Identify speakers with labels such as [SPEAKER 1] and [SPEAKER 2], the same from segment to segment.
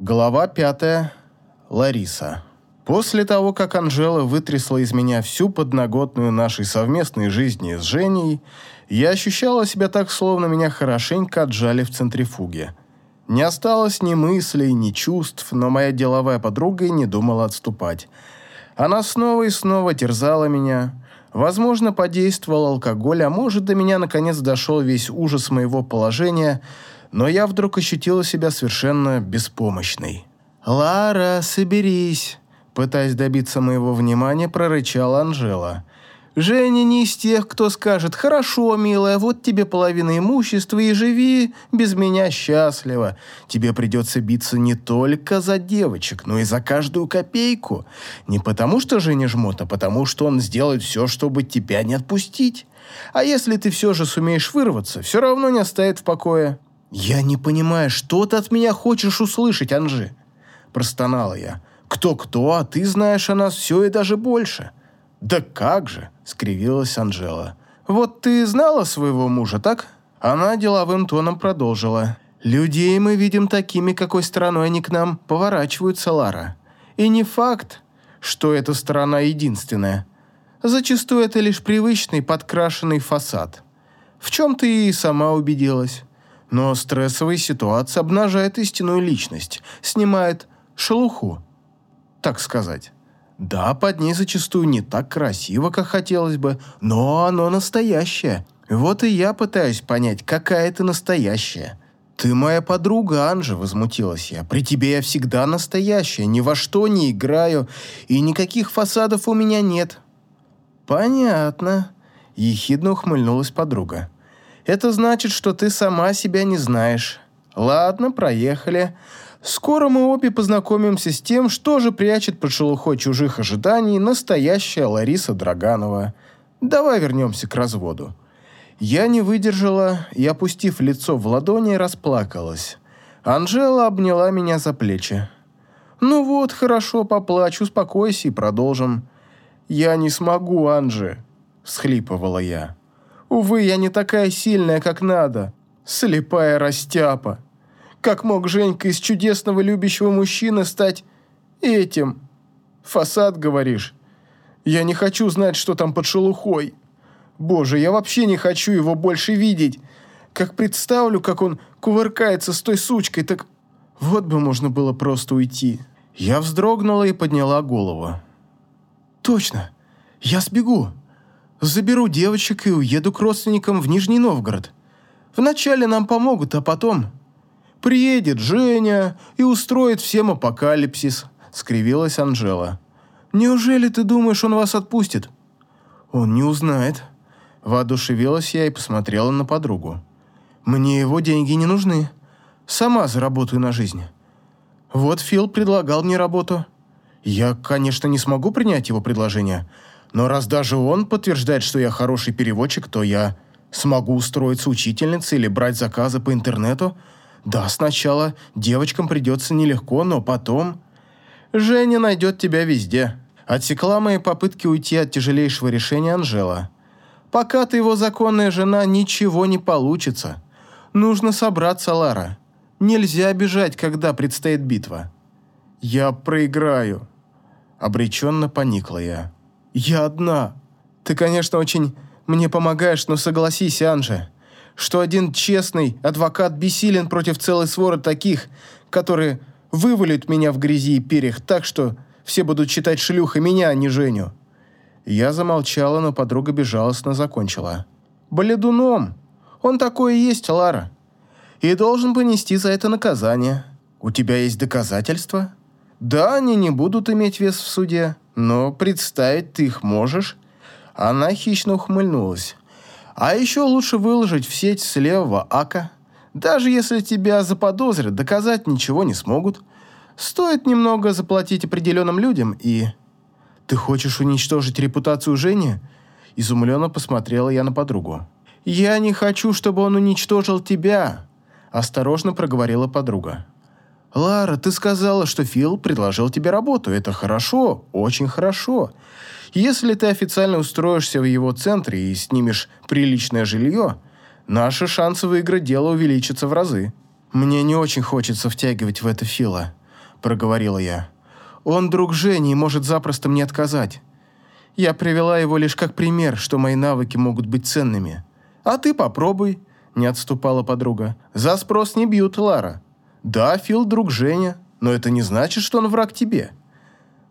[SPEAKER 1] Глава пятая. Лариса. После того, как Анжела вытрясла из меня всю подноготную нашей совместной жизни с Женей, я ощущала себя так, словно меня хорошенько отжали в центрифуге. Не осталось ни мыслей, ни чувств, но моя деловая подруга и не думала отступать. Она снова и снова терзала меня. Возможно, подействовал алкоголь, а может, до меня наконец дошел весь ужас моего положения – но я вдруг ощутила себя совершенно беспомощной. «Лара, соберись!» Пытаясь добиться моего внимания, прорычала Анжела. «Женя не из тех, кто скажет, «Хорошо, милая, вот тебе половина имущества и живи без меня счастливо». Тебе придется биться не только за девочек, но и за каждую копейку. Не потому что Женя жмот, а потому что он сделает все, чтобы тебя не отпустить. А если ты все же сумеешь вырваться, все равно не оставит в покое. «Я не понимаю, что ты от меня хочешь услышать, Анжи?» Простонала я. «Кто-кто, а ты знаешь о нас все и даже больше». «Да как же!» — скривилась Анжела. «Вот ты знала своего мужа, так?» Она деловым тоном продолжила. «Людей мы видим такими, какой стороной они к нам поворачиваются, Лара. И не факт, что эта сторона единственная. Зачастую это лишь привычный подкрашенный фасад. В чем ты и сама убедилась. Но стрессовая ситуация обнажает истинную личность, снимает шелуху, так сказать. Да, под ней зачастую не так красиво, как хотелось бы, но оно настоящее. Вот и я пытаюсь понять, какая ты настоящая. «Ты моя подруга, Анжа», — возмутилась я. «При тебе я всегда настоящая, ни во что не играю, и никаких фасадов у меня нет». «Понятно», — ехидно ухмыльнулась подруга. Это значит, что ты сама себя не знаешь. Ладно, проехали. Скоро мы обе познакомимся с тем, что же прячет под шелухой чужих ожиданий настоящая Лариса Драганова. Давай вернемся к разводу. Я не выдержала и, опустив лицо в ладони, расплакалась. Анжела обняла меня за плечи. «Ну вот, хорошо, поплачь, успокойся и продолжим». «Я не смогу, Анжи», — всхлипывала я. Увы, я не такая сильная, как надо. Слепая растяпа. Как мог Женька из чудесного любящего мужчины стать этим? Фасад, говоришь? Я не хочу знать, что там под шелухой. Боже, я вообще не хочу его больше видеть. Как представлю, как он кувыркается с той сучкой, так вот бы можно было просто уйти. Я вздрогнула и подняла голову. Точно, я сбегу. Заберу девочек и уеду к родственникам в Нижний Новгород. Вначале нам помогут, а потом... Приедет Женя и устроит всем апокалипсис», — скривилась Анжела. «Неужели ты думаешь, он вас отпустит?» «Он не узнает». Воодушевилась я и посмотрела на подругу. «Мне его деньги не нужны. Сама заработаю на жизнь. Вот Фил предлагал мне работу. Я, конечно, не смогу принять его предложение, но раз даже он подтверждает, что я хороший переводчик, то я смогу устроиться учительницей или брать заказы по интернету. Да, сначала девочкам придется нелегко, но потом... Женя найдет тебя везде. Отсекла мои попытки уйти от тяжелейшего решения Анжела. Пока ты его законная жена, ничего не получится. Нужно собраться, Лара. Нельзя бежать, когда предстоит битва. Я проиграю. Обреченно поникла я. «Я одна. Ты, конечно, очень мне помогаешь, но согласись, Анже, что один честный адвокат бессилен против целой своры таких, которые вывалят меня в грязи и перьях так, что все будут считать шлюхой меня, а не Женю». Я замолчала, но подруга безжалостно закончила. «Бледуном. Он такой и есть, Лара. И должен понести за это наказание. У тебя есть доказательства?» «Да, они не будут иметь вес в суде, но представить ты их можешь?» Она хищно ухмыльнулась. «А еще лучше выложить в сеть с левого ака. Даже если тебя заподозрят, доказать ничего не смогут. Стоит немного заплатить определенным людям и...» «Ты хочешь уничтожить репутацию Жени?» Изумленно посмотрела я на подругу. «Я не хочу, чтобы он уничтожил тебя», – осторожно проговорила подруга. «Лара, ты сказала, что Фил предложил тебе работу. Это хорошо, очень хорошо. Если ты официально устроишься в его центре и снимешь приличное жилье, наши шансы выиграть дело увеличатся в разы. Мне не очень хочется втягивать в это Фила. – проговорила я. «Он друг Жени и может запросто мне отказать. Я привела его лишь как пример, что мои навыки могут быть ценными. А ты попробуй», – не отступала подруга. «За спрос не бьют, Лара. Да, Фил друг Женя, но это не значит, что он враг тебе».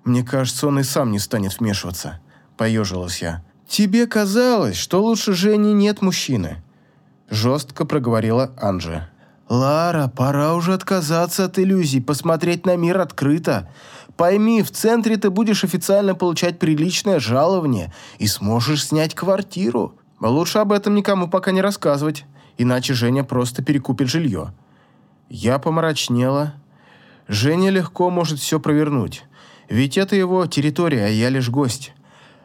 [SPEAKER 1] «Мне кажется, он и сам не станет вмешиваться», – поежилась я. «Тебе казалось, что лучше Жени нет мужчины», – жестко проговорила Анжи. «Лара, пора уже отказаться от иллюзий, посмотреть на мир открыто. Пойми, в центре ты будешь официально получать приличное жалование и сможешь снять квартиру. Лучше об этом никому пока не рассказывать, иначе Женя просто перекупит жилье». Я помрачнела. Женя легко может все провернуть, ведь это его территория, а я лишь гость.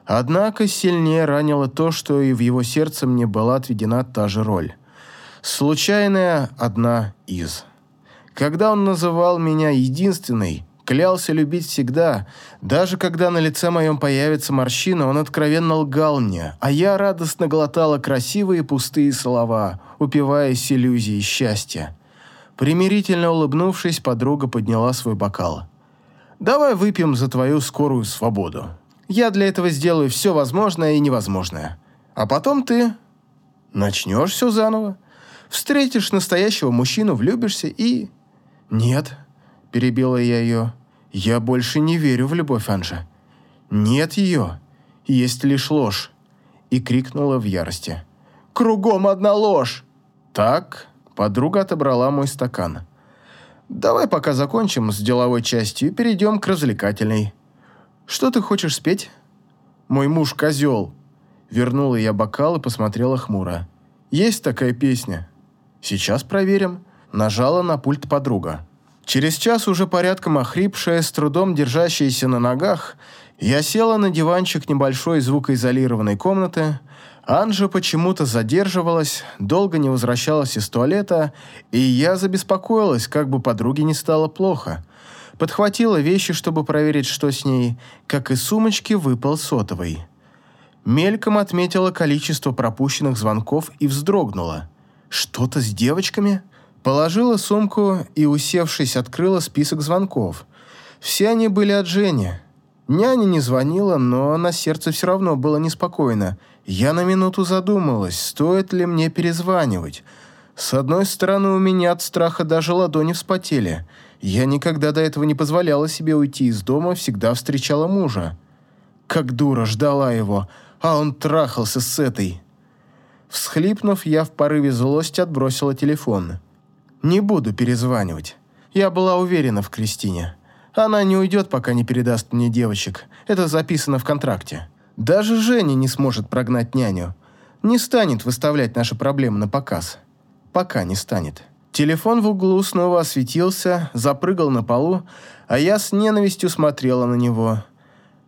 [SPEAKER 1] Однако сильнее ранило то, что и в его сердце мне была отведена та же роль. Случайная одна из. Когда он называл меня единственной, клялся любить всегда, даже когда на лице моем появится морщина, он откровенно лгал мне, а я радостно глотала красивые пустые слова, упиваясь иллюзией счастья. Примирительно улыбнувшись, подруга подняла свой бокал. «Давай выпьем за твою скорую свободу. Я для этого сделаю все возможное и невозможное. А потом ты начнешь все заново. Встретишь настоящего мужчину, влюбишься и... Нет, перебила я ее. Я больше не верю в любовь, Анжа. Нет ее. Есть лишь ложь. И крикнула в ярости. Кругом одна ложь. Так, подруга отобрала мой стакан. Давай пока закончим с деловой частью и перейдем к развлекательной. Что ты хочешь спеть? Мой муж козел. Вернула я бокал и посмотрела хмуро. Есть такая песня. «Сейчас проверим». Нажала на пульт подруга. Через час, уже порядком охрипшая, с трудом держащаяся на ногах, я села на диванчик небольшой звукоизолированной комнаты. Анжа почему-то задерживалась, долго не возвращалась из туалета, и я забеспокоилась, как бы подруге не стало плохо. Подхватила вещи, чтобы проверить, что с ней, как из сумочки выпал сотовый. Мельком отметила количество пропущенных звонков и вздрогнула. Что-то с девочками? Положила сумку и, усевшись, открыла список звонков. Все они были от Жени. Няня не звонила, но на сердце все равно было неспокойно. Я на минуту задумалась, стоит ли мне перезванивать. С одной стороны, у меня от страха даже ладони вспотели. Я никогда до этого не позволяла себе уйти из дома, всегда встречала мужа. Как дура ждала его, а он трахался с этой. Всхлипнув, я в порыве злости отбросила телефон. «Не буду перезванивать. Я была уверена в Кристине. Она не уйдет, пока не передаст мне девочек. Это записано в контракте. Даже Женя не сможет прогнать няню. Не станет выставлять наши проблемы на показ. Пока не станет». Телефон в углу снова осветился, запрыгал на полу, а я с ненавистью смотрела на него.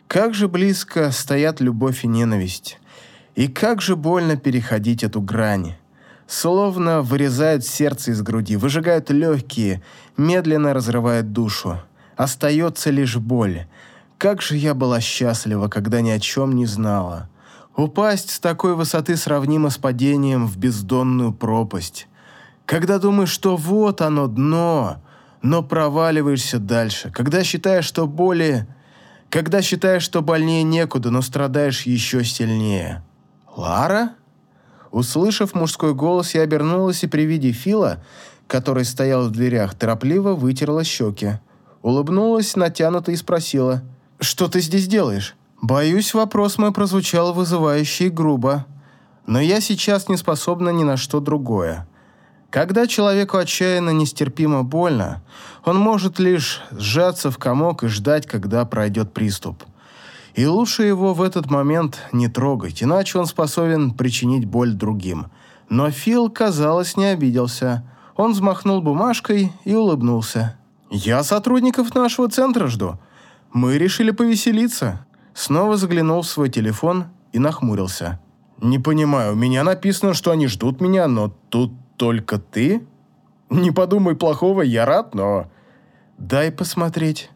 [SPEAKER 1] Как же близко стоят любовь и ненависть. И как же больно переходить эту грань. Словно вырезают сердце из груди, выжигают легкие, медленно разрывают душу. Остается лишь боль. Как же я была счастлива, когда ни о чем не знала. Упасть с такой высоты сравнимо с падением в бездонную пропасть. Когда думаешь, что вот оно дно, но проваливаешься дальше. Когда считаешь, что боли... Когда считаешь, что больнее некуда, но страдаешь еще сильнее. «Лара?» Услышав мужской голос, я обернулась и при виде Фила, который стоял в дверях, торопливо вытерла щеки. Улыбнулась натянуто и спросила, «Что ты здесь делаешь?» Боюсь, вопрос мой прозвучал вызывающе и грубо. Но я сейчас не способна ни на что другое. Когда человеку отчаянно нестерпимо больно, он может лишь сжаться в комок и ждать, когда пройдет приступ. И лучше его в этот момент не трогать, иначе он способен причинить боль другим. Но Фил, казалось, не обиделся. Он взмахнул бумажкой и улыбнулся. «Я сотрудников нашего центра жду. Мы решили повеселиться». Снова заглянул в свой телефон и нахмурился. «Не понимаю, у меня написано, что они ждут меня, но тут только ты? Не подумай плохого, я рад, но...» «Дай посмотреть».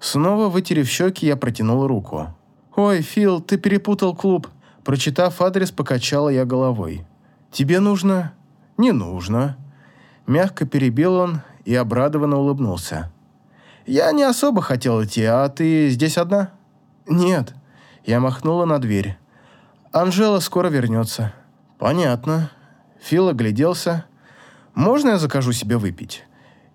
[SPEAKER 1] Снова вытерев щеки, я протянул руку. «Ой, Фил, ты перепутал клуб». Прочитав адрес, покачала я головой. «Тебе нужно?» «Не нужно». Мягко перебил он и обрадованно улыбнулся. «Я не особо хотел идти, а ты здесь одна?» «Нет». Я махнула на дверь. «Анжела скоро вернется». «Понятно». Фил огляделся. «Можно я закажу себе выпить?»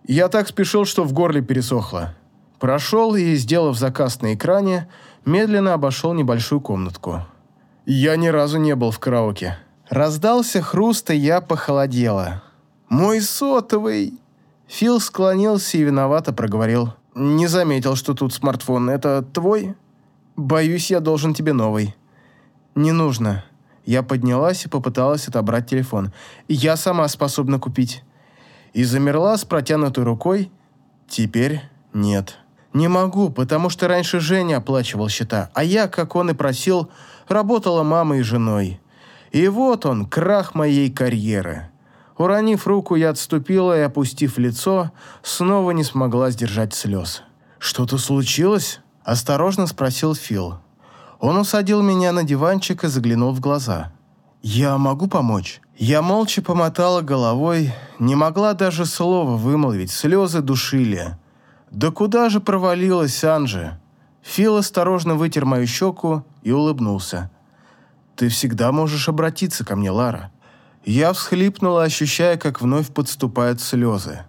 [SPEAKER 1] Я так спешил, что в горле пересохло. Прошел и, сделав заказ на экране, медленно обошел небольшую комнатку. Я ни разу не был в караоке. Раздался хруст, и я похолодела. «Мой сотовый!» Фил склонился и виновато проговорил. «Не заметил, что тут смартфон. Это твой?» «Боюсь, я должен тебе новый». «Не нужно». Я поднялась и попыталась отобрать телефон. «Я сама способна купить». И замерла с протянутой рукой. «Теперь нет». «Не могу, потому что раньше Женя оплачивал счета, а я, как он и просил, работала мамой и женой. И вот он, крах моей карьеры». Уронив руку, я отступила и, опустив лицо, снова не смогла сдержать слез. «Что-то случилось?» – осторожно спросил Фил. Он усадил меня на диванчик и заглянул в глаза. «Я могу помочь?» Я молча помотала головой, не могла даже слова вымолвить, слезы душили. «Да куда же провалилась Анжи?» Фил осторожно вытер мою щеку и улыбнулся. «Ты всегда можешь обратиться ко мне, Лара». Я всхлипнула, ощущая, как вновь подступают слезы.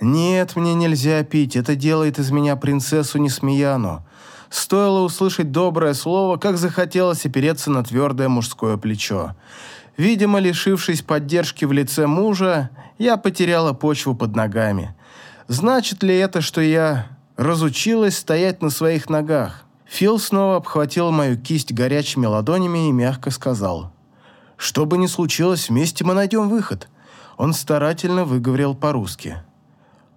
[SPEAKER 1] «Нет, мне нельзя пить, это делает из меня принцессу Несмеяну». Стоило услышать доброе слово, как захотелось опереться на твердое мужское плечо. Видимо, лишившись поддержки в лице мужа, я потеряла почву под ногами. Значит ли это, что я разучилась стоять на своих ногах? Фил снова обхватил мою кисть горячими ладонями и мягко сказал. «Что бы ни случилось, вместе мы найдем выход». Он старательно выговорил по-русски.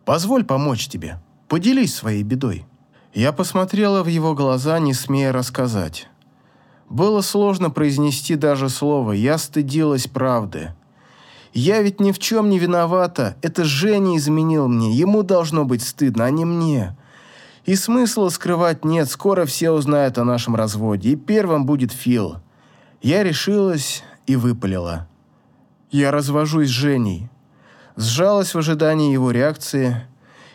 [SPEAKER 1] «Позволь помочь тебе. Поделись своей бедой». Я посмотрела в его глаза, не смея рассказать. Было сложно произнести даже слово, я стыдилась правды. Я ведь ни в чем не виновата, это Женя изменил мне, ему должно быть стыдно, а не мне. И смысла скрывать нет, скоро все узнают о нашем разводе, и первым будет Фил. Я решилась и выпалила. Я развожусь с Женей. Сжалась в ожидании его реакции.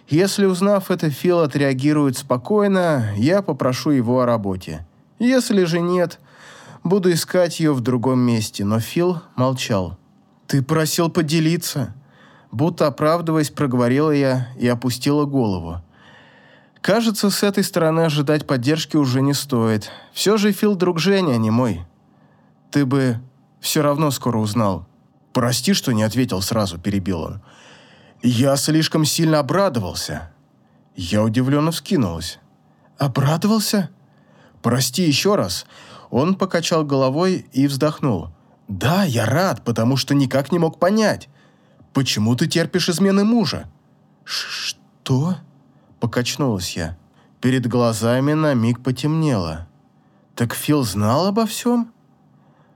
[SPEAKER 1] Если, узнав это, Фил отреагирует спокойно, я попрошу его о работе. Если же нет, буду искать ее в другом месте, но Фил молчал. «Ты просил поделиться?» Будто оправдываясь, проговорила я и опустила голову. Кажется, с этой стороны ожидать поддержки уже не стоит. Все же Фил друг Женя, а не мой. Ты бы все равно скоро узнал. Прости, что не ответил сразу, перебил он. Я слишком сильно обрадовался. Я удивленно вскинулась. Обрадовался? «Прости еще раз». Он покачал головой и вздохнул. «Да, я рад, потому что никак не мог понять. Почему ты терпишь измены мужа?» «Что?» Покачнулась я. Перед глазами на миг потемнело. «Так Фил знал обо всем?»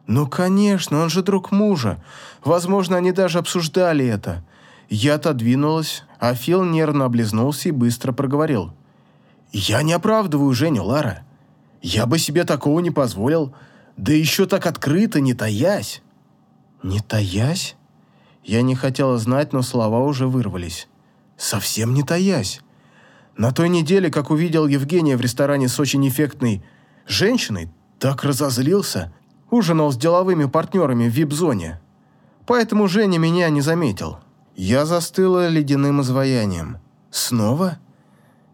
[SPEAKER 1] «Ну, конечно, он же друг мужа. Возможно, они даже обсуждали это». Я отодвинулась, а Фил нервно облизнулся и быстро проговорил. «Я не оправдываю Женю, Лара. Я бы себе такого не позволил, да еще так открыто, не таясь». «Не таясь?» Я не хотела знать, но слова уже вырвались. «Совсем не таясь. На той неделе, как увидел Евгения в ресторане с очень эффектной женщиной, так разозлился, ужинал с деловыми партнерами в вип-зоне. Поэтому Женя меня не заметил. Я застыла ледяным изваянием. Снова?»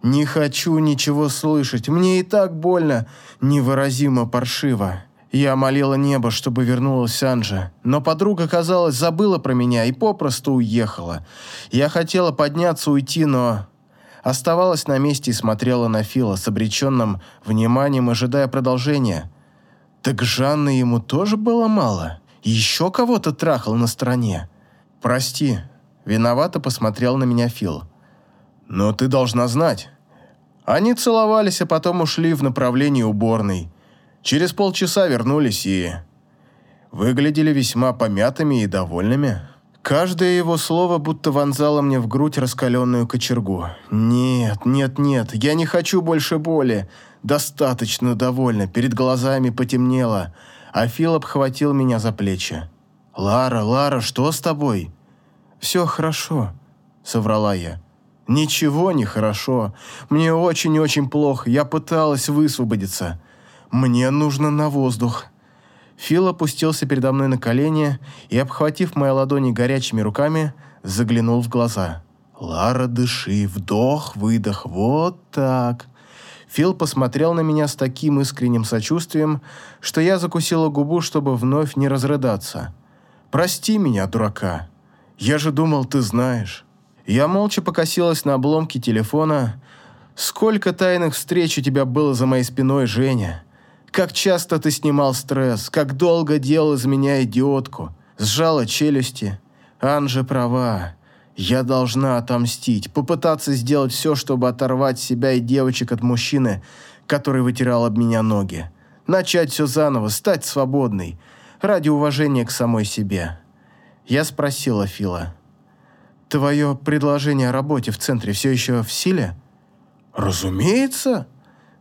[SPEAKER 1] Не хочу ничего слышать, мне и так больно, невыразимо паршиво. Я молила небо, чтобы вернулась Анжа, но подруга, казалось, забыла про меня и попросту уехала. Я хотела подняться, уйти, но... Оставалась на месте и смотрела на Фила с обреченным вниманием, ожидая продолжения. Так Жанны ему тоже было мало? Еще кого-то трахал на стороне? «Прости», — виновато посмотрел на меня Фил. «Но ты должна знать, они целовались, а потом ушли в направлении уборной. Через полчаса вернулись и... Выглядели весьма помятыми и довольными. Каждое его слово будто вонзало мне в грудь раскаленную кочергу. «Нет, нет, нет, я не хочу больше боли. Достаточно довольна, перед глазами потемнело». А Фил обхватил меня за плечи. «Лара, Лара, что с тобой?» «Все хорошо», — соврала я. «Ничего не хорошо. Мне очень-очень плохо. Я пыталась высвободиться. Мне нужно на воздух». Фил опустился передо мной на колени и, обхватив мои ладони горячими руками, заглянул в глаза. «Лара, дыши, вдох, выдох, вот так». Фил посмотрел на меня с таким искренним сочувствием, что я закусила губу, чтобы вновь не разрыдаться. «Прости меня, дурака. Я же думал, ты знаешь». Я молча покосилась на обломки телефона. «Сколько тайных встреч у тебя было за моей спиной, Женя? Как часто ты снимал стресс? Как долго делал из меня идиотку? Сжала челюсти. Анжа права. Я должна отомстить, попытаться сделать все, чтобы оторвать себя и девочек от мужчины, который вытирал об меня ноги. Начать все заново, стать свободной, ради уважения к самой себе. Я спросила Фила. «Твое предложение о работе в центре все еще в силе?» «Разумеется!»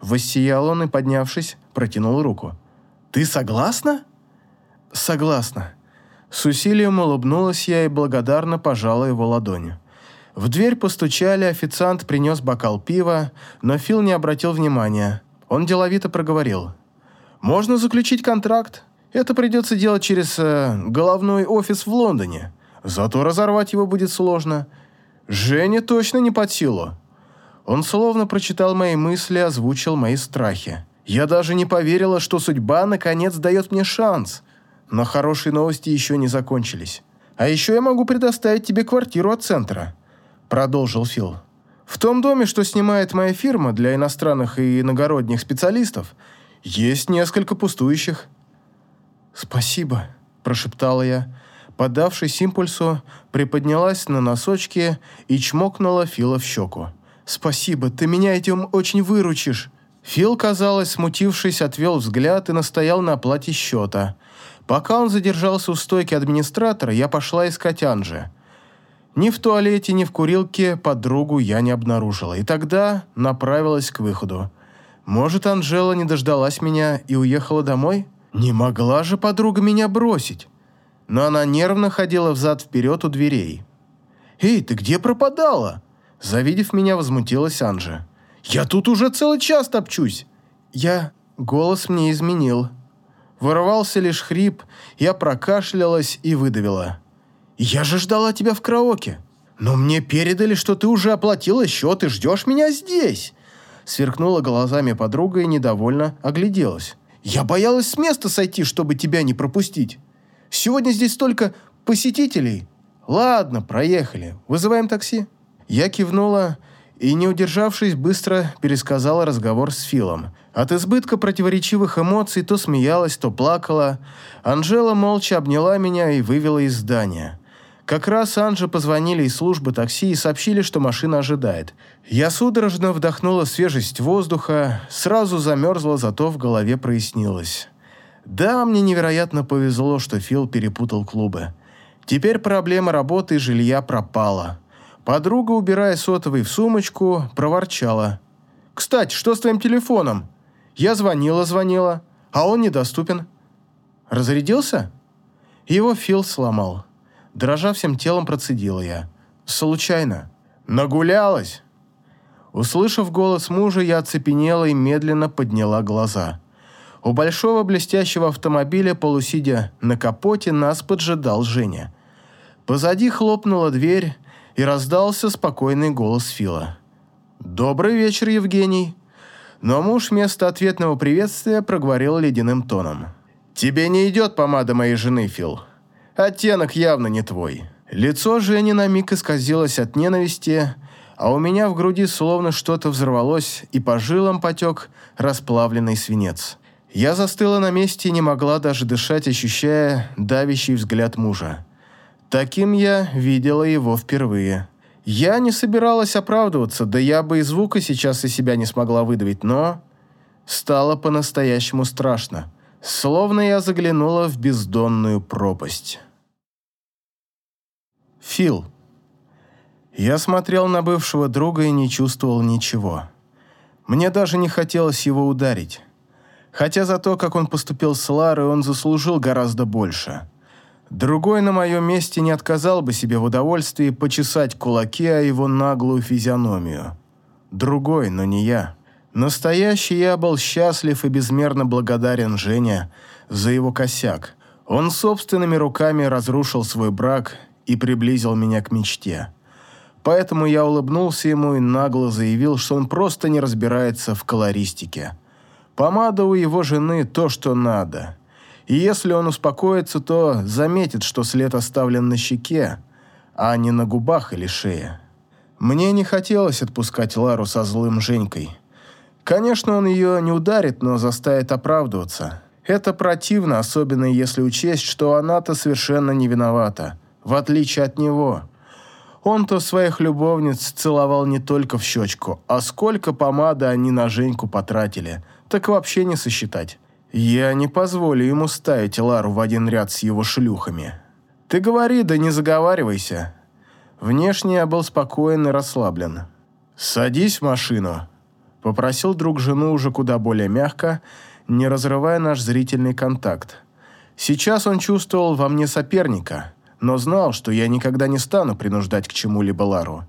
[SPEAKER 1] Воссиял он и, поднявшись, протянул руку. «Ты согласна?» «Согласна». С усилием улыбнулась я и благодарно пожала его ладонью. В дверь постучали, официант принес бокал пива, но Фил не обратил внимания. Он деловито проговорил. «Можно заключить контракт. Это придется делать через э, головной офис в Лондоне. Зато разорвать его будет сложно. Жене точно не под силу». Он словно прочитал мои мысли, озвучил мои страхи. Я даже не поверила, что судьба наконец дает мне шанс – но хорошие новости еще не закончились. А еще я могу предоставить тебе квартиру от центра», – продолжил Фил. «В том доме, что снимает моя фирма для иностранных и иногородних специалистов, есть несколько пустующих». «Спасибо», – прошептала я. Поддавшись импульсу, приподнялась на носочки и чмокнула Фила в щеку. «Спасибо, ты меня этим очень выручишь». Фил, казалось, смутившись, отвел взгляд и настоял на оплате счета – Пока он задержался у стойки администратора, я пошла искать Анжи. Ни в туалете, ни в курилке подругу я не обнаружила, и тогда направилась к выходу. Может, Анжела не дождалась меня и уехала домой? Не могла же подруга меня бросить. Но она нервно ходила взад-вперед у дверей. «Эй, ты где пропадала?» Завидев меня, возмутилась Анжа. «Я тут уже целый час топчусь!» Я... Голос мне изменил. Вырывался лишь хрип, я прокашлялась и выдавила. «Я же ждала тебя в караоке. Но мне передали, что ты уже оплатила счет и ждешь меня здесь!» Сверкнула глазами подруга и недовольно огляделась. «Я боялась с места сойти, чтобы тебя не пропустить. Сегодня здесь столько посетителей. Ладно, проехали. Вызываем такси?» Я кивнула и, не удержавшись, быстро пересказала разговор с Филом. От избытка противоречивых эмоций то смеялась, то плакала. Анжела молча обняла меня и вывела из здания. Как раз Анже позвонили из службы такси и сообщили, что машина ожидает. Я судорожно вдохнула свежесть воздуха, сразу замерзла, зато в голове прояснилось. Да, мне невероятно повезло, что Фил перепутал клубы. Теперь проблема работы и жилья пропала. Подруга, убирая сотовый в сумочку, проворчала. «Кстати, что с твоим телефоном? Я звонила-звонила, а он недоступен». «Разрядился?» Его Фил сломал. Дрожа всем телом, процедила я. «Случайно». «Нагулялась?» Услышав голос мужа, я оцепенела и медленно подняла глаза. У большого блестящего автомобиля, полусидя на капоте, нас поджидал Женя. Позади хлопнула дверь, и раздался спокойный голос Фила. «Добрый вечер, Евгений!» Но муж вместо ответного приветствия проговорил ледяным тоном. «Тебе не идет помада моей жены, Фил. Оттенок явно не твой». Лицо Жени на миг исказилось от ненависти, а у меня в груди словно что-то взорвалось, и по жилам потек расплавленный свинец. Я застыла на месте и не могла даже дышать, ощущая давящий взгляд мужа. Таким я видела его впервые. Я не собиралась оправдываться, да я бы и звука сейчас из себя не смогла выдавить, но... Стало по-настоящему страшно. Словно я заглянула в бездонную пропасть. Фил. Я смотрел на бывшего друга и не чувствовал ничего. Мне даже не хотелось его ударить. Хотя за то, как он поступил с Ларой, он заслужил гораздо больше. Другой на моем месте не отказал бы себе в удовольствии почесать кулаки о его наглую физиономию. Другой, но не я. Настоящий я был счастлив и безмерно благодарен Жене за его косяк. Он собственными руками разрушил свой брак и приблизил меня к мечте. Поэтому я улыбнулся ему и нагло заявил, что он просто не разбирается в колористике. Помада у его жены то, что надо. И если он успокоится, то заметит, что след оставлен на щеке, а не на губах или шее. Мне не хотелось отпускать Лару со злым Женькой. Конечно, он ее не ударит, но заставит оправдываться. Это противно, особенно если учесть, что она-то совершенно не виновата, в отличие от него. Он-то своих любовниц целовал не только в щечку, а сколько помады они на Женьку потратили, так вообще не сосчитать. Я не позволю ему ставить Лару в один ряд с его шлюхами. Ты говори, да не заговаривайся. Внешне я был спокоен и расслаблен. «Садись в машину», – попросил друг жену уже куда более мягко, не разрывая наш зрительный контакт. Сейчас он чувствовал во мне соперника – но знал, что я никогда не стану принуждать к чему-либо Лару.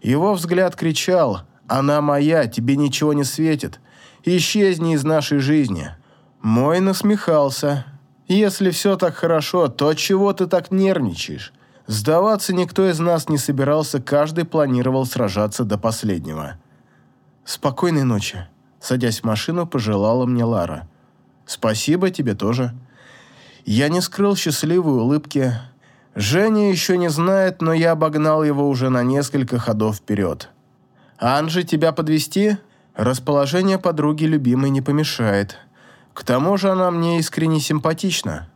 [SPEAKER 1] Его взгляд кричал «Она моя, тебе ничего не светит. Исчезни из нашей жизни». Мой насмехался. «Если все так хорошо, то чего ты так нервничаешь?» Сдаваться никто из нас не собирался, каждый планировал сражаться до последнего. «Спокойной ночи», — садясь в машину, пожелала мне Лара. «Спасибо тебе тоже». Я не скрыл счастливой улыбки, Женя еще не знает, но я обогнал его уже на несколько ходов вперед. «Анжи, тебя подвести? Расположение подруги любимой не помешает. К тому же она мне искренне симпатична.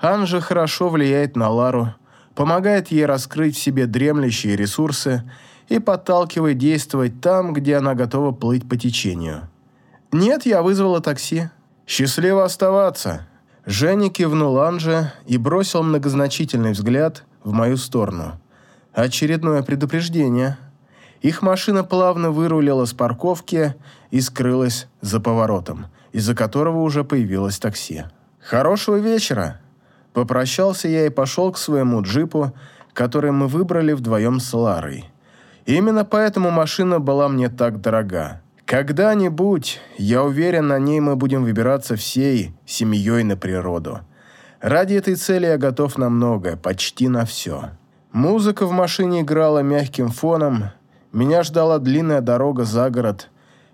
[SPEAKER 1] Анжа хорошо влияет на Лару, помогает ей раскрыть в себе дремлющие ресурсы и подталкивает действовать там, где она готова плыть по течению. Нет, я вызвала такси. Счастливо оставаться!» Женя кивнул Анже и бросил многозначительный взгляд в мою сторону. Очередное предупреждение. Их машина плавно вырулила с парковки и скрылась за поворотом, из-за которого уже появилось такси. «Хорошего вечера!» Попрощался я и пошел к своему джипу, который мы выбрали вдвоем с Ларой. Именно поэтому машина была мне так дорога. Когда-нибудь, я уверен, на ней мы будем выбираться всей семьей на природу. Ради этой цели я готов на многое, почти на все. Музыка в машине играла мягким фоном, меня ждала длинная дорога за город,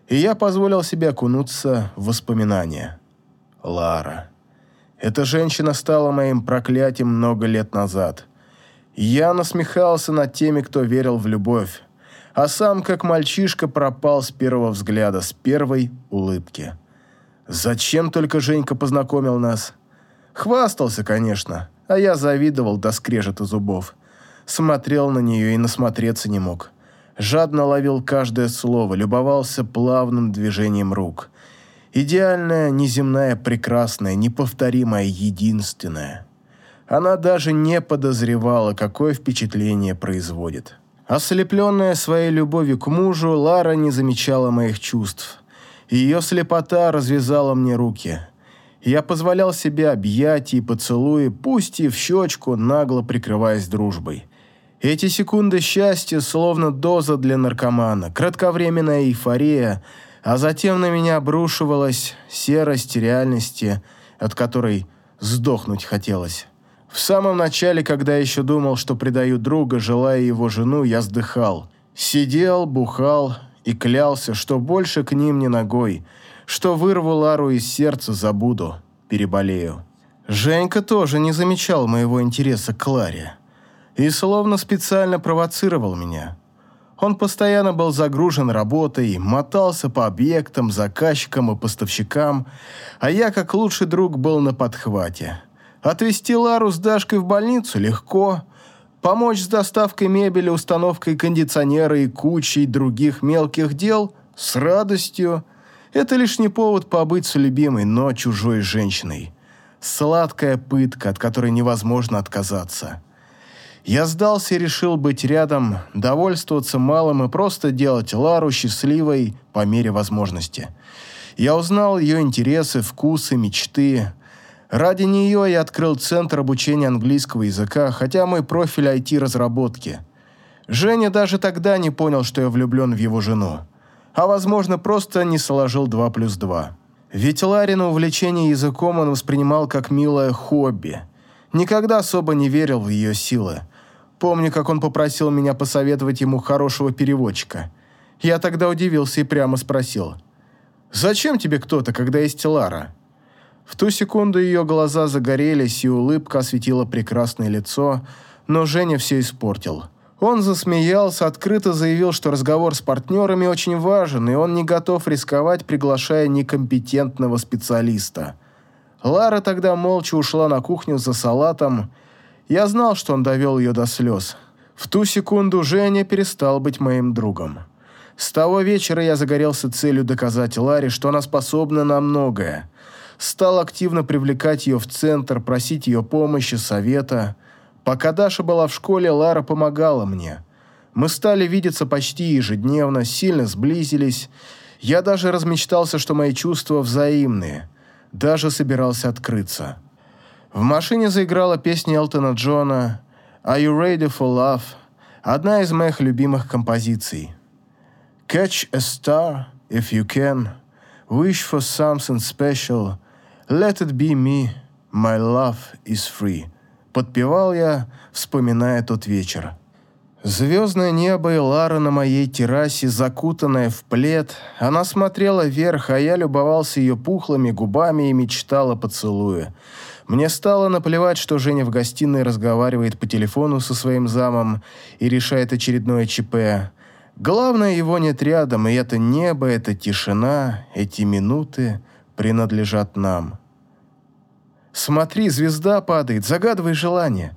[SPEAKER 1] и я позволил себе окунуться в воспоминания. Лара. Эта женщина стала моим проклятием много лет назад. Я насмехался над теми, кто верил в любовь, а сам, как мальчишка, пропал с первого взгляда, с первой улыбки. Зачем только Женька познакомил нас? Хвастался, конечно, а я завидовал до скрежета зубов. Смотрел на нее и насмотреться не мог. Жадно ловил каждое слово, любовался плавным движением рук. Идеальная, неземная, прекрасная, неповторимая, единственная. Она даже не подозревала, какое впечатление производит. Ослепленная своей любовью к мужу, Лара не замечала моих чувств. Ее слепота развязала мне руки. Я позволял себе объятия и поцелуи, пусть и в щечку, нагло прикрываясь дружбой. Эти секунды счастья словно доза для наркомана, кратковременная эйфория, а затем на меня обрушивалась серость реальности, от которой сдохнуть хотелось. В самом начале, когда еще думал, что предаю друга, желая его жену, я сдыхал. Сидел, бухал и клялся, что больше к ним не ногой, что вырву Лару из сердца, забуду, переболею. Женька тоже не замечал моего интереса к Ларе и словно специально провоцировал меня. Он постоянно был загружен работой, мотался по объектам, заказчикам и поставщикам, а я, как лучший друг, был на подхвате – Отвезти Лару с Дашкой в больницу легко. Помочь с доставкой мебели, установкой кондиционера и кучей других мелких дел с радостью. Это лишь не повод побыть с любимой, но чужой женщиной. Сладкая пытка, от которой невозможно отказаться. Я сдался и решил быть рядом, довольствоваться малым и просто делать Лару счастливой по мере возможности. Я узнал ее интересы, вкусы, мечты, Ради нее я открыл центр обучения английского языка, хотя мой профиль IT-разработки. Женя даже тогда не понял, что я влюблен в его жену. А, возможно, просто не сложил 2 плюс 2. Ведь Ларина увлечение языком он воспринимал как милое хобби. Никогда особо не верил в ее силы. Помню, как он попросил меня посоветовать ему хорошего переводчика. Я тогда удивился и прямо спросил. «Зачем тебе кто-то, когда есть Лара?» В ту секунду ее глаза загорелись, и улыбка осветила прекрасное лицо, но Женя все испортил. Он засмеялся, открыто заявил, что разговор с партнерами очень важен, и он не готов рисковать, приглашая некомпетентного специалиста. Лара тогда молча ушла на кухню за салатом. Я знал, что он довел ее до слез. В ту секунду Женя перестал быть моим другом. С того вечера я загорелся целью доказать Ларе, что она способна на многое стал активно привлекать ее в центр, просить ее помощи, совета. Пока Даша была в школе, Лара помогала мне. Мы стали видеться почти ежедневно, сильно сблизились. Я даже размечтался, что мои чувства взаимные. Даже собирался открыться. В машине заиграла песня Элтона Джона «Are you ready for love?» Одна из моих любимых композиций. «Catch a star if you can», «Wish for something special», «Let it be me, my love is free», — подпевал я, вспоминая тот вечер. Звездное небо и Лара на моей террасе, закутанная в плед. Она смотрела вверх, а я любовался ее пухлыми губами и мечтал о поцелуе. Мне стало наплевать, что Женя в гостиной разговаривает по телефону со своим замом и решает очередное ЧП. Главное, его нет рядом, и это небо, эта тишина, эти минуты принадлежат нам. Смотри, звезда падает, загадывай желание».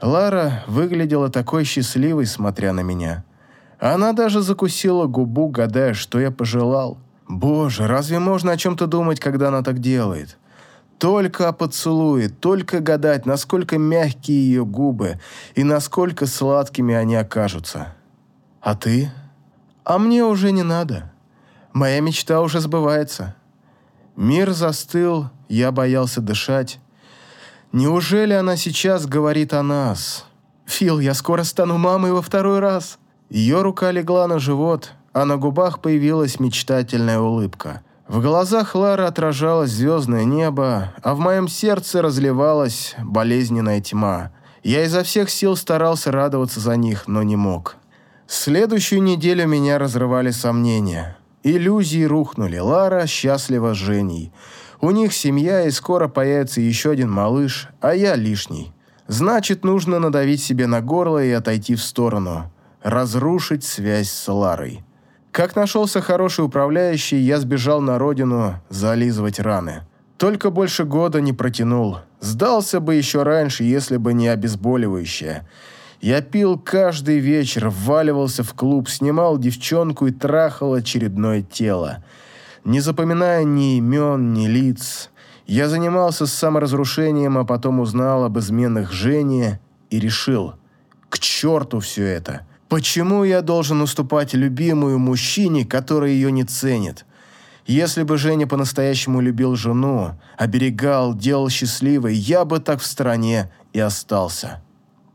[SPEAKER 1] Лара выглядела такой счастливой, смотря на меня. Она даже закусила губу, гадая, что я пожелал. Боже, разве можно о чем-то думать, когда она так делает? Только о поцелуе, только гадать, насколько мягкие ее губы и насколько сладкими они окажутся. А ты? А мне уже не надо. Моя мечта уже сбывается. Мир застыл, я боялся дышать. Неужели она сейчас говорит о нас? «Фил, я скоро стану мамой во второй раз». Ее рука легла на живот, а на губах появилась мечтательная улыбка. В глазах Лары отражалось звездное небо, а в моем сердце разливалась болезненная тьма. Я изо всех сил старался радоваться за них, но не мог. Следующую неделю меня разрывали сомнения. Иллюзии рухнули. Лара счастлива с Женей. У них семья, и скоро появится еще один малыш, а я лишний. Значит, нужно надавить себе на горло и отойти в сторону. Разрушить связь с Ларой. Как нашелся хороший управляющий, я сбежал на родину зализывать раны. Только больше года не протянул. Сдался бы еще раньше, если бы не обезболивающее. Я пил каждый вечер, вваливался в клуб, снимал девчонку и трахал очередное тело не запоминая ни имен, ни лиц. Я занимался саморазрушением, а потом узнал об изменах Жени и решил, к черту все это. Почему я должен уступать любимую мужчине, который ее не ценит? Если бы Женя по-настоящему любил жену, оберегал, делал счастливой, я бы так в стране и остался.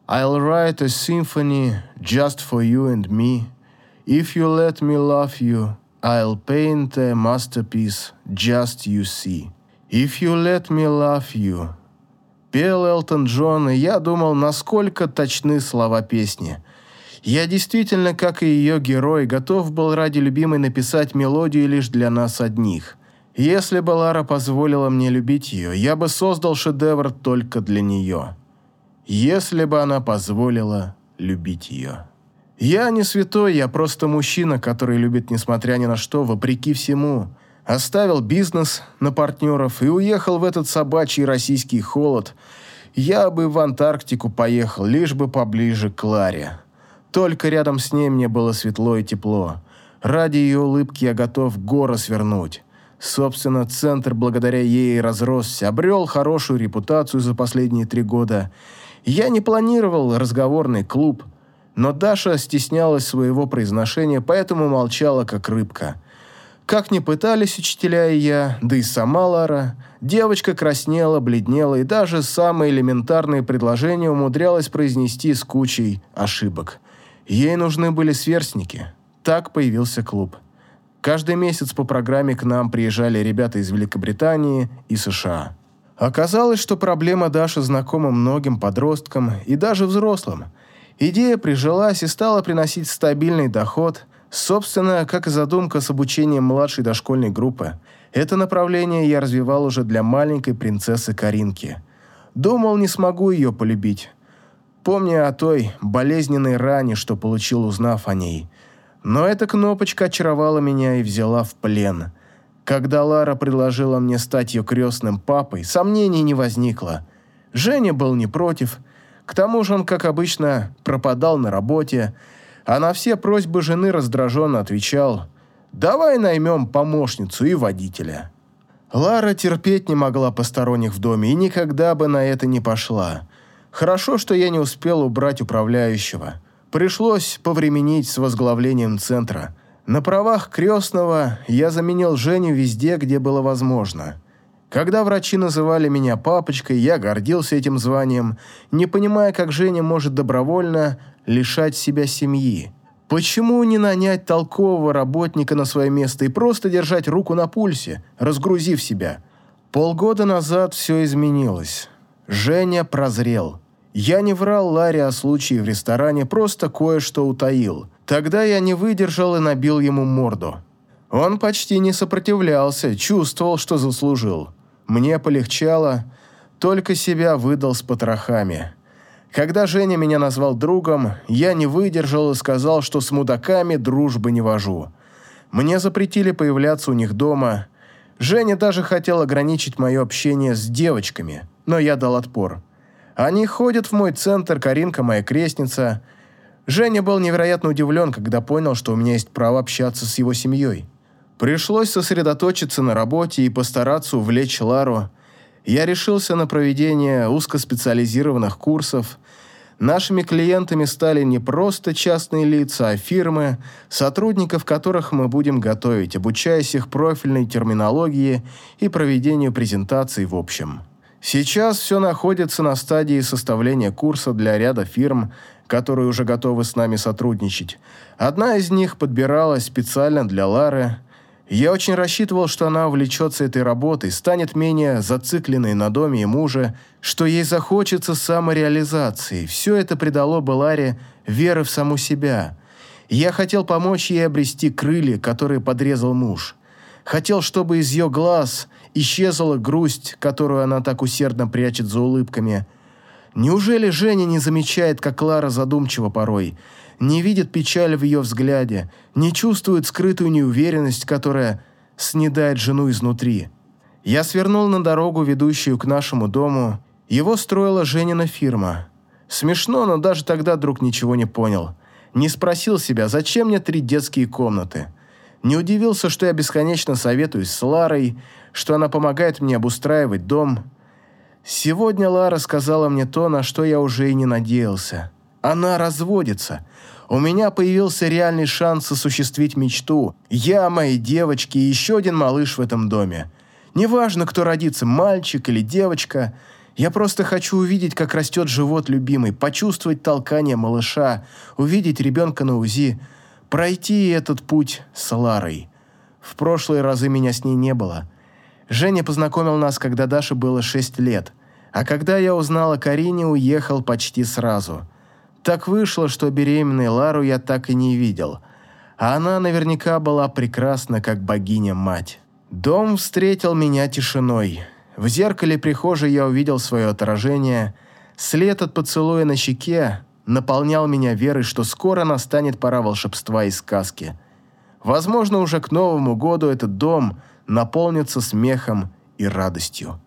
[SPEAKER 1] I'll write a symphony just for you and me. If you let me love you, I'll paint a masterpiece just you see. If you let me love you. Пел Элтон Джон, и я думал, насколько точны слова песни. Я действительно, как и ее герой, готов был ради любимой написать мелодию лишь для нас одних. Если бы Лара позволила мне любить ее, я бы создал шедевр только для нее. Если бы она позволила любить ее. Я не святой, я просто мужчина, который любит, несмотря ни на что, вопреки всему. Оставил бизнес на партнеров и уехал в этот собачий российский холод. Я бы в Антарктику поехал, лишь бы поближе к Ларе. Только рядом с ней мне было светло и тепло. Ради ее улыбки я готов горы свернуть. Собственно, центр благодаря ей разросся, обрел хорошую репутацию за последние три года. Я не планировал разговорный клуб – но Даша стеснялась своего произношения, поэтому молчала, как рыбка. Как ни пытались учителя и я, да и сама Лара, девочка краснела, бледнела и даже самые элементарные предложения умудрялась произнести с кучей ошибок. Ей нужны были сверстники. Так появился клуб. Каждый месяц по программе к нам приезжали ребята из Великобритании и США. Оказалось, что проблема Даши знакома многим подросткам и даже взрослым. Идея прижилась и стала приносить стабильный доход – Собственно, как и задумка с обучением младшей дошкольной группы. Это направление я развивал уже для маленькой принцессы Каринки. Думал, не смогу ее полюбить. Помня о той болезненной ране, что получил, узнав о ней. Но эта кнопочка очаровала меня и взяла в плен. Когда Лара предложила мне стать ее крестным папой, сомнений не возникло. Женя был не против. К тому же он, как обычно, пропадал на работе, а на все просьбы жены раздраженно отвечал «Давай наймем помощницу и водителя». Лара терпеть не могла посторонних в доме и никогда бы на это не пошла. Хорошо, что я не успел убрать управляющего. Пришлось повременить с возглавлением центра. На правах крестного я заменил Женю везде, где было возможно. Когда врачи называли меня папочкой, я гордился этим званием, не понимая, как Женя может добровольно лишать себя семьи. Почему не нанять толкового работника на свое место и просто держать руку на пульсе, разгрузив себя? Полгода назад все изменилось. Женя прозрел. Я не врал Ларе о случае в ресторане, просто кое-что утаил. Тогда я не выдержал и набил ему морду. Он почти не сопротивлялся, чувствовал, что заслужил. Мне полегчало, только себя выдал с потрохами. Когда Женя меня назвал другом, я не выдержал и сказал, что с мудаками дружбы не вожу. Мне запретили появляться у них дома. Женя даже хотел ограничить мое общение с девочками, но я дал отпор. Они ходят в мой центр, Каринка моя крестница. Женя был невероятно удивлен, когда понял, что у меня есть право общаться с его семьей. Пришлось сосредоточиться на работе и постараться увлечь Лару, я решился на проведение узкоспециализированных курсов. Нашими клиентами стали не просто частные лица, а фирмы, сотрудников которых мы будем готовить, обучаясь их профильной терминологии и проведению презентаций в общем. Сейчас все находится на стадии составления курса для ряда фирм, которые уже готовы с нами сотрудничать. Одна из них подбиралась специально для Лары – я очень рассчитывал, что она увлечется этой работой, станет менее зацикленной на доме и муже, что ей захочется самореализации. Все это придало бы Ларе веры в саму себя. Я хотел помочь ей обрести крылья, которые подрезал муж. Хотел, чтобы из ее глаз исчезла грусть, которую она так усердно прячет за улыбками. Неужели Женя не замечает, как Лара задумчива порой – не видит печаль в ее взгляде, не чувствует скрытую неуверенность, которая снедает жену изнутри. Я свернул на дорогу, ведущую к нашему дому. Его строила Женина фирма. Смешно, но даже тогда друг ничего не понял. Не спросил себя, зачем мне три детские комнаты. Не удивился, что я бесконечно советуюсь с Ларой, что она помогает мне обустраивать дом. Сегодня Лара сказала мне то, на что я уже и не надеялся. Она разводится – у меня появился реальный шанс осуществить мечту. Я, мои девочки и еще один малыш в этом доме. Неважно, кто родится, мальчик или девочка. Я просто хочу увидеть, как растет живот любимый, почувствовать толкание малыша, увидеть ребенка на УЗИ, пройти этот путь с Ларой. В прошлые разы меня с ней не было. Женя познакомил нас, когда Даше было 6 лет. А когда я узнал о Карине, уехал почти сразу – так вышло, что беременной Лару я так и не видел. А она наверняка была прекрасна, как богиня-мать. Дом встретил меня тишиной. В зеркале прихожей я увидел свое отражение. След от поцелуя на щеке наполнял меня верой, что скоро настанет пора волшебства и сказки. Возможно, уже к Новому году этот дом наполнится смехом и радостью.